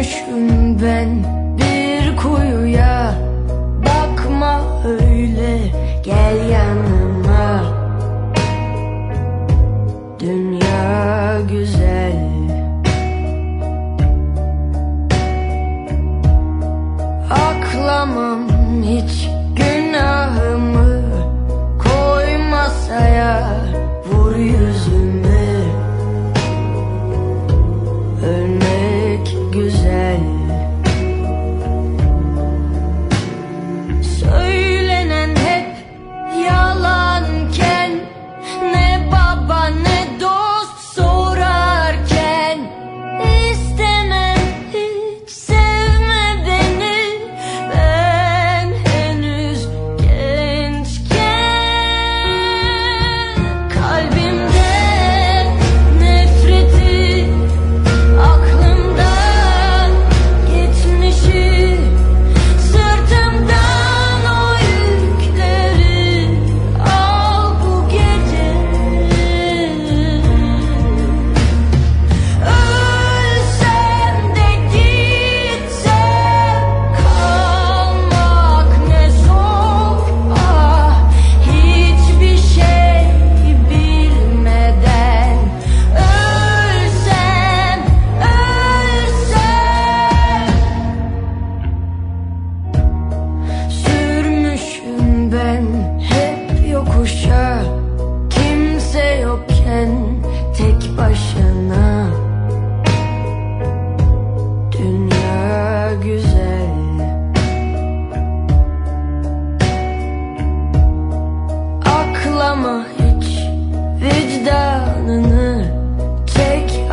düşmüşüm ben bir kuyuya. Bakma öyle gel yanıma. Dünya güzel. Aklamam hiç günah.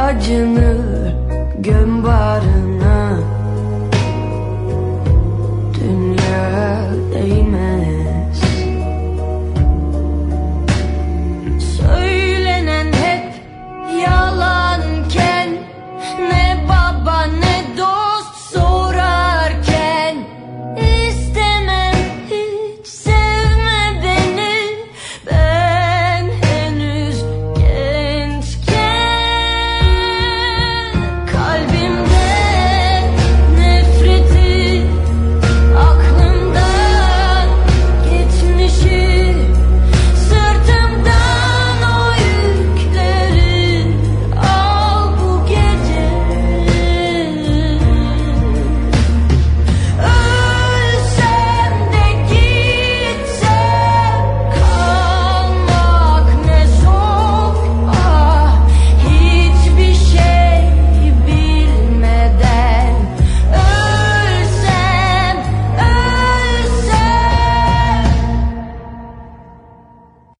Acını göm bari